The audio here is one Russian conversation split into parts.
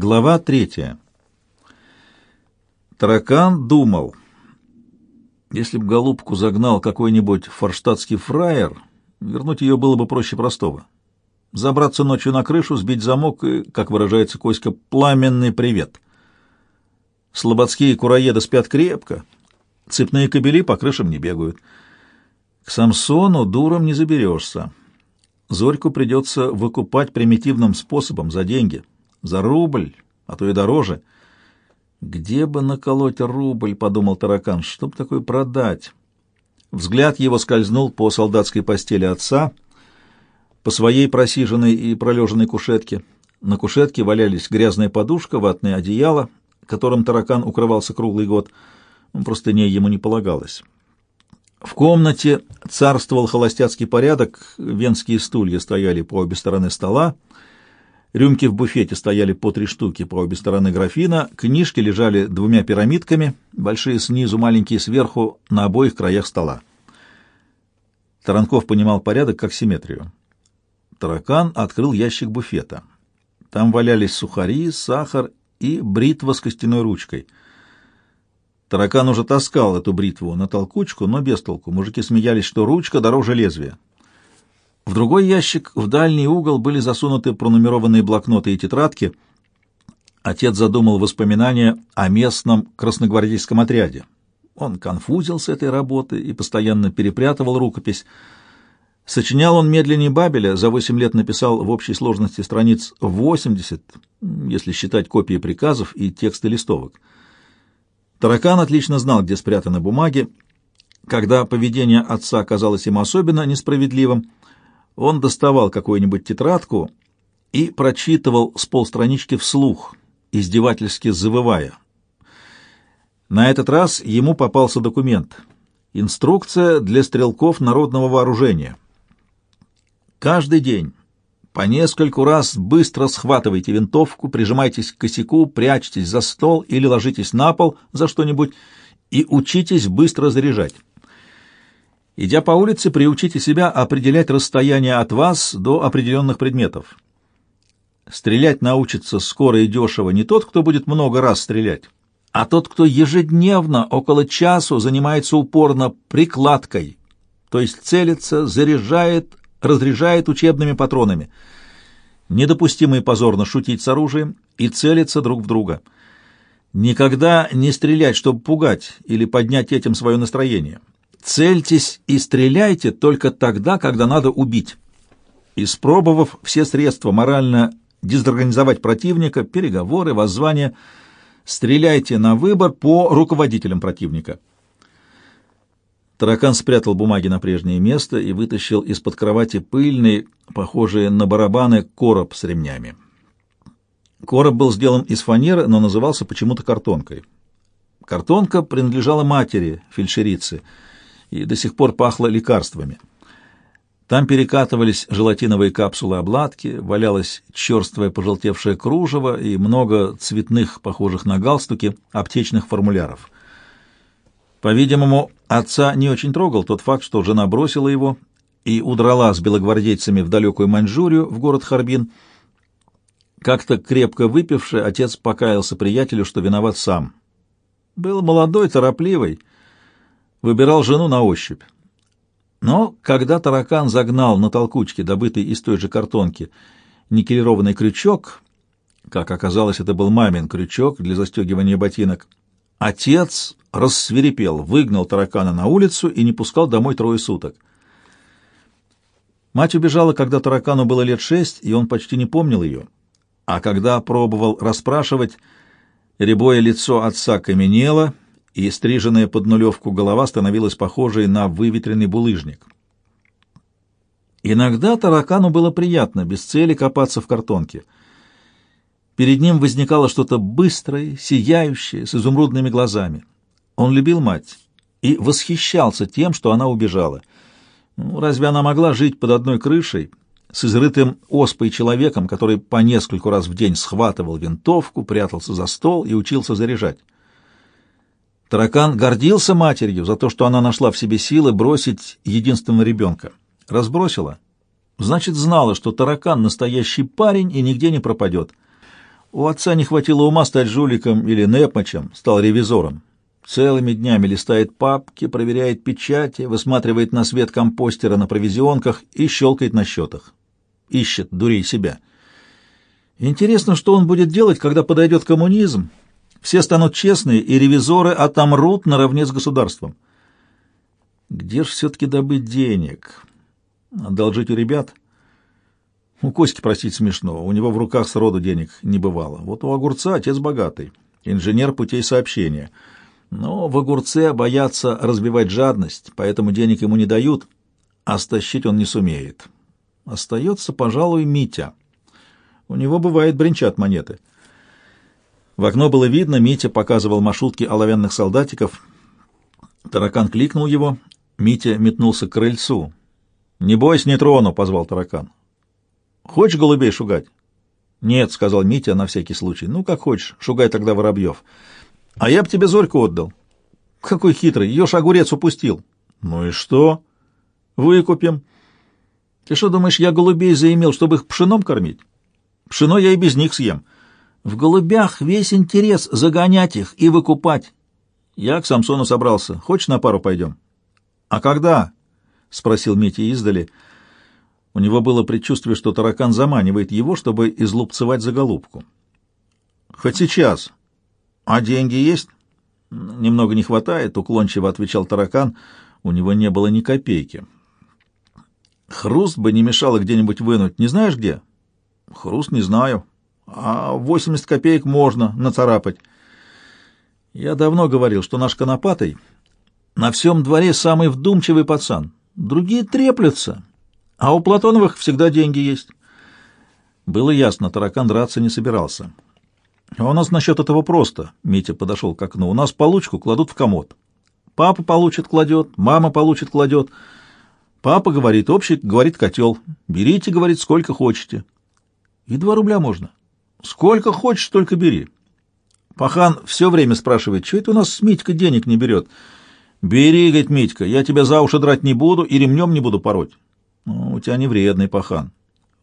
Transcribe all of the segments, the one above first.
Глава третья. Таракан думал, если б голубку загнал какой-нибудь форштадтский фраер, вернуть ее было бы проще простого. Забраться ночью на крышу, сбить замок и, как выражается Коська, пламенный привет. Слободские кураеды спят крепко, цепные кобели по крышам не бегают. К Самсону дуром не заберешься. Зорьку придется выкупать примитивным способом за деньги — за рубль, а то и дороже. Где бы наколоть рубль, подумал таракан, чтоб такое продать? Взгляд его скользнул по солдатской постели отца, по своей просиженной и пролеженной кушетке. На кушетке валялись грязная подушка, ватное одеяло, которым таракан укрывался круглый год. Простыней ему не полагалось. В комнате царствовал холостяцкий порядок, венские стулья стояли по обе стороны стола, Рюмки в буфете стояли по три штуки по обе стороны графина, книжки лежали двумя пирамидками, большие снизу, маленькие сверху, на обоих краях стола. Таранков понимал порядок как симметрию. Таракан открыл ящик буфета. Там валялись сухари, сахар и бритва с костяной ручкой. Таракан уже таскал эту бритву на толкучку, но без толку. Мужики смеялись, что ручка дороже лезвия. В другой ящик, в дальний угол, были засунуты пронумерованные блокноты и тетрадки. Отец задумал воспоминания о местном красногвардейском отряде. Он конфузил с этой работы и постоянно перепрятывал рукопись. Сочинял он медленнее Бабеля, за восемь лет написал в общей сложности страниц 80, если считать копии приказов и тексты листовок. Таракан отлично знал, где спрятаны бумаги. Когда поведение отца казалось ему особенно несправедливым, он доставал какую-нибудь тетрадку и прочитывал с полстранички вслух, издевательски завывая. На этот раз ему попался документ. Инструкция для стрелков народного вооружения. Каждый день по нескольку раз быстро схватывайте винтовку, прижимайтесь к косяку, прячьтесь за стол или ложитесь на пол за что-нибудь и учитесь быстро заряжать. Идя по улице, приучите себя определять расстояние от вас до определенных предметов. Стрелять научится скоро и дешево не тот, кто будет много раз стрелять, а тот, кто ежедневно около часу занимается упорно прикладкой, то есть целится, заряжает, разряжает учебными патронами. Недопустимо и позорно шутить с оружием и целиться друг в друга. Никогда не стрелять, чтобы пугать или поднять этим свое настроение. Цельтесь и стреляйте только тогда, когда надо убить. Испробовав все средства морально дезорганизовать противника, переговоры, воззвания, стреляйте на выбор по руководителям противника. Таракан спрятал бумаги на прежнее место и вытащил из-под кровати пыльный, похожий на барабаны, короб с ремнями. Короб был сделан из фанеры, но назывался почему-то картонкой. Картонка принадлежала матери, фельдшерице, и до сих пор пахло лекарствами. Там перекатывались желатиновые капсулы обладки, валялось черствое пожелтевшее кружево и много цветных, похожих на галстуки, аптечных формуляров. По-видимому, отца не очень трогал тот факт, что жена бросила его и удрала с белогвардейцами в далекую Маньчжурию, в город Харбин. Как-то крепко выпивший, отец покаялся приятелю, что виноват сам. Был молодой, торопливый, выбирал жену на ощупь. Но когда таракан загнал на толкучке, добытый из той же картонки, никелированный крючок, как оказалось, это был мамин крючок для застегивания ботинок, отец рассверепел, выгнал таракана на улицу и не пускал домой трое суток. Мать убежала, когда таракану было лет шесть, и он почти не помнил ее. А когда пробовал расспрашивать, рябое лицо отца каменело — и стриженная под нулевку голова становилась похожей на выветренный булыжник. Иногда таракану было приятно без цели копаться в картонке. Перед ним возникало что-то быстрое, сияющее, с изумрудными глазами. Он любил мать и восхищался тем, что она убежала. Ну, разве она могла жить под одной крышей с изрытым оспой человеком, который по нескольку раз в день схватывал винтовку, прятался за стол и учился заряжать? Таракан гордился матерью за то, что она нашла в себе силы бросить единственного ребенка. Разбросила. Значит, знала, что таракан настоящий парень и нигде не пропадет. У отца не хватило ума стать жуликом или непмачем, стал ревизором. Целыми днями листает папки, проверяет печати, высматривает на свет компостера на провизионках и щелкает на счетах. Ищет дурей себя. Интересно, что он будет делать, когда подойдет коммунизм. Все станут честные, и ревизоры отомрут наравне с государством. Где ж все-таки добыть денег? Одолжить у ребят? У Коськи просить смешно, у него в руках сроду денег не бывало. Вот у огурца отец богатый, инженер путей сообщения. Но в огурце боятся разбивать жадность, поэтому денег ему не дают, а стащить он не сумеет. Остается, пожалуй, Митя. У него бывает бренчат монеты. В окно было видно, Митя показывал маршрутки оловянных солдатиков. Таракан кликнул его, Митя метнулся к крыльцу. «Не бойся, не трону», — позвал таракан. «Хочешь голубей шугать?» «Нет», — сказал Митя на всякий случай. «Ну, как хочешь, шугай тогда воробьев». «А я б тебе Зорьку отдал». «Какой хитрый, ее ж огурец упустил». «Ну и что?» «Выкупим». «Ты что думаешь, я голубей заимел, чтобы их пшеном кормить?» «Пшено я и без них съем». «В голубях весь интерес загонять их и выкупать». «Я к Самсону собрался. Хочешь, на пару пойдем?» «А когда?» — спросил Митя издали. У него было предчувствие, что таракан заманивает его, чтобы излупцевать за голубку. «Хоть сейчас. А деньги есть?» «Немного не хватает», — уклончиво отвечал таракан. У него не было ни копейки. «Хруст бы не мешало где-нибудь вынуть. Не знаешь где?» «Хруст не знаю. А 80 копеек можно нацарапать». «Я давно говорил, что наш конопатый на всем дворе самый вдумчивый пацан. Другие треплются, а у Платоновых всегда деньги есть. Было ясно, таракан драться не собирался. А у нас насчет этого просто. Митя подошел к окну. У нас получку кладут в комод. Папа получит, кладет, мама получит, кладет. Папа говорит, общий говорит котел. Берите, говорит, сколько хотите. И два рубля можно. Сколько хочешь, столько бери. Пахан все время спрашивает, что это у нас с Митькой денег не берет. «Бери, — говорит Митька, — я тебя за уши драть не буду и ремнем не буду пороть». Ну, у тебя не вредный пахан.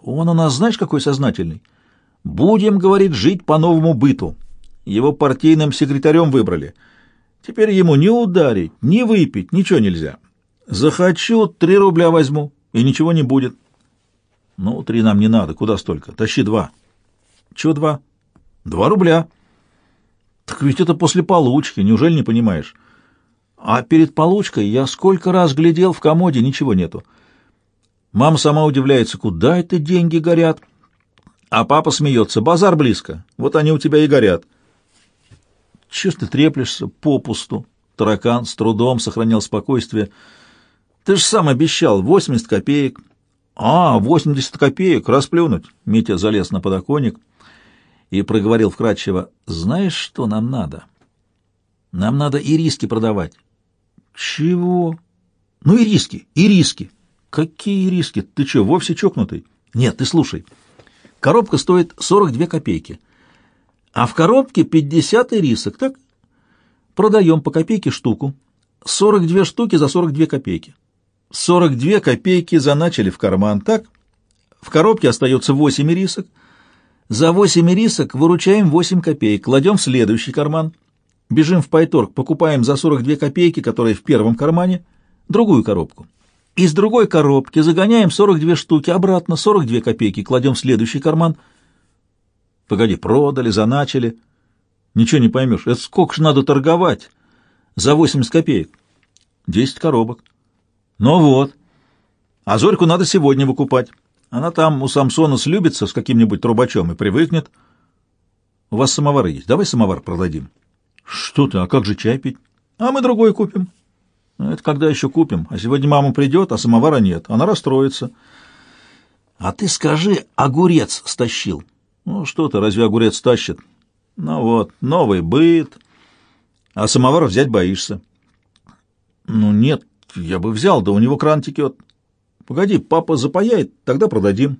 Он у нас, знаешь, какой сознательный? Будем, говорит, жить по новому быту. Его партийным секретарем выбрали. Теперь ему ни ударить, ни выпить, ничего нельзя. Захочу, три рубля возьму, и ничего не будет. Ну, три нам не надо, куда столько? Тащи два. Чего два? Два рубля. Так ведь это после получки, неужели не понимаешь? А перед получкой я сколько раз глядел в комоде, ничего нету. Мама сама удивляется, куда это деньги горят. А папа смеется, базар близко, вот они у тебя и горят. Чего ты треплешься попусту? Таракан с трудом сохранял спокойствие. Ты же сам обещал, восемьдесят копеек. А, восемьдесят копеек, расплюнуть. Митя залез на подоконник и проговорил вкратчиво, знаешь, что нам надо? Нам надо и риски продавать. Чего? Ну и риски, и риски. Какие риски? Ты что, вовсе чокнутый? Нет, ты слушай. Коробка стоит 42 копейки. А в коробке 50 ирисок, так? Продаем по копейке штуку. 42 штуки за 42 копейки. 42 копейки заначали в карман, так? В коробке остается 8 ирисок. За 8 ирисок выручаем 8 копеек, кладем в следующий карман. Бежим в Пайторг, покупаем за 42 копейки, которые в первом кармане, другую коробку. Из другой коробки загоняем 42 штуки, обратно 42 копейки, кладем в следующий карман. Погоди, продали, заначали. Ничего не поймешь. Это сколько ж надо торговать? За 80 копеек. 10 коробок. Ну вот. А Зорьку надо сегодня выкупать. Она там у Самсона слюбится с каким-нибудь трубачом и привыкнет. У вас самовар есть. Давай самовар продадим. Что ты, а как же чай пить? А мы другой купим. Ну, это когда еще купим? А сегодня мама придет, а самовара нет. Она расстроится. А ты скажи, огурец стащил. Ну что ты, разве огурец тащит? Ну вот, новый быт. А самовар взять боишься. Ну нет, я бы взял, да у него кран текет. Погоди, папа запаяет, тогда продадим.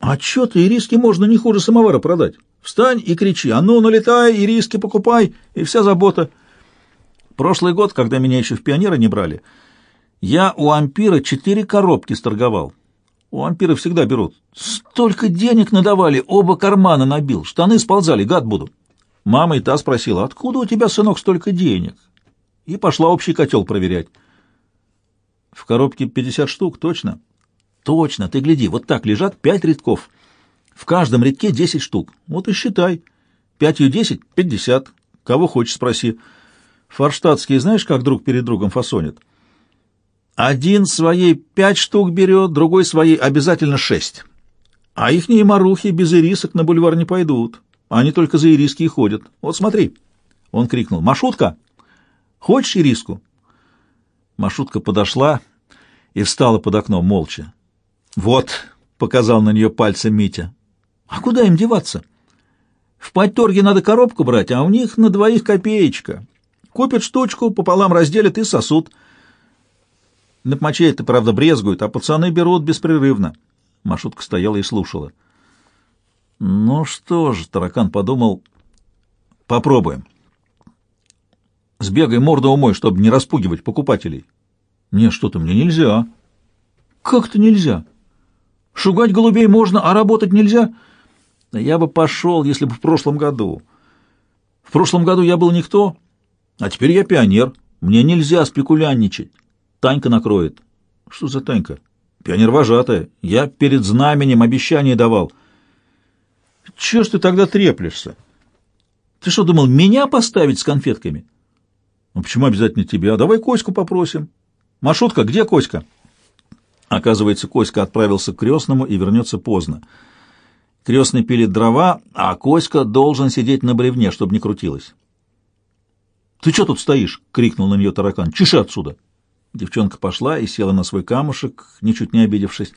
А что ты, и риски можно не хуже самовара продать. Встань и кричи, а ну, налетай, и риски покупай, и вся забота. Прошлый год, когда меня еще в пионеры не брали, я у ампира четыре коробки сторговал. У вампиры всегда берут. Столько денег надавали, оба кармана набил. Штаны сползали, гад буду. Мама и та спросила, откуда у тебя, сынок, столько денег? И пошла общий котел проверять. В коробке 50 штук, точно? Точно, ты гляди, вот так лежат пять рядков. В каждом рядке 10 штук. Вот и считай. Пятью десять — пятьдесят. Кого хочешь, спроси. Форштадтский знаешь, как друг перед другом фасонит? Один своей пять штук берет, другой своей обязательно шесть. А ихние марухи без ирисок на бульвар не пойдут. Они только за ириски и ходят. Вот смотри. Он крикнул. «Машутка, хочешь ириску?» Машутка подошла и встала под окном молча. «Вот», — показал на нее пальцем Митя. «А куда им деваться? В подторге надо коробку брать, а у них на двоих копеечка. Купят штучку, пополам разделят и сосут». На мочей-то, правда, брезгуют, а пацаны берут беспрерывно. Машутка стояла и слушала. Ну что ж, таракан подумал, попробуем. Сбегай, морду умой, чтобы не распугивать покупателей. Не, что-то мне нельзя. Как-то нельзя. Шугать голубей можно, а работать нельзя. Я бы пошел, если бы в прошлом году. В прошлом году я был никто, а теперь я пионер. Мне нельзя спекулянничать. Танька накроет. Что за Танька? Пионер-вожатая. Я перед знаменем обещание давал. Чего ж ты тогда треплешься? Ты что, думал, меня поставить с конфетками? Ну, почему обязательно тебя? Давай Коську попросим. Машутка, где Коська? Оказывается, Коська отправился к крестному и вернется поздно. Крестный пилит дрова, а Коська должен сидеть на бревне, чтобы не крутилось. «Ты что тут стоишь?» — крикнул на нее таракан. «Чеши отсюда!» Девчонка пошла и села на свой камушек, ничуть не обидевшись.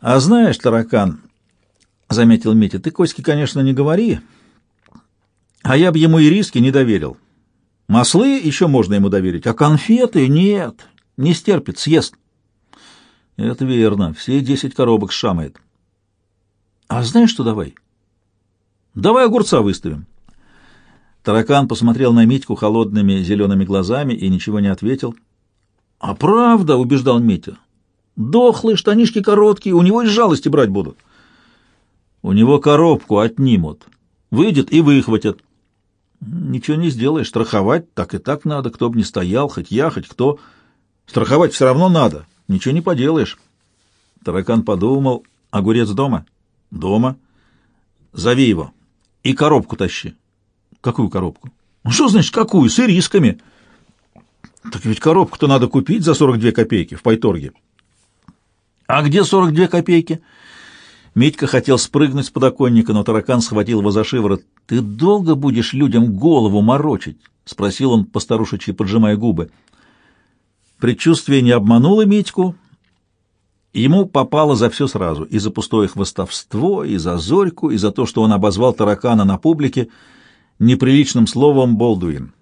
«А знаешь, таракан, — заметил Митя, — ты Коське, конечно, не говори, а я бы ему и риски не доверил. Маслы еще можно ему доверить, а конфеты нет, не стерпит, съест». «Это верно, все десять коробок шамает». «А знаешь что, давай?» «Давай огурца выставим». Таракан посмотрел на Митьку холодными зелеными глазами и ничего не ответил. «А правда», — убеждал Митя, — «дохлые штанишки короткие, у него из жалости брать будут». «У него коробку отнимут, выйдет и выхватят». «Ничего не сделаешь, страховать так и так надо, кто бы ни стоял, хоть я, хоть кто. Страховать все равно надо, ничего не поделаешь». Таракан подумал, «Огурец дома?» «Дома». «Зови его и коробку тащи». Какую коробку? Ну, что значит какую? С ирисками. Так ведь коробку-то надо купить за 42 копейки в Пайторге. А где 42 копейки? Митька хотел спрыгнуть с подоконника, но таракан схватил его за шиворот. «Ты долго будешь людям голову морочить?» — спросил он, постарушечьи поджимая губы. Предчувствие не обмануло Митьку. Ему попало за все сразу. И за пустое хвостовство, и за зорьку, и за то, что он обозвал таракана на публике — неприличным словом Болдуин.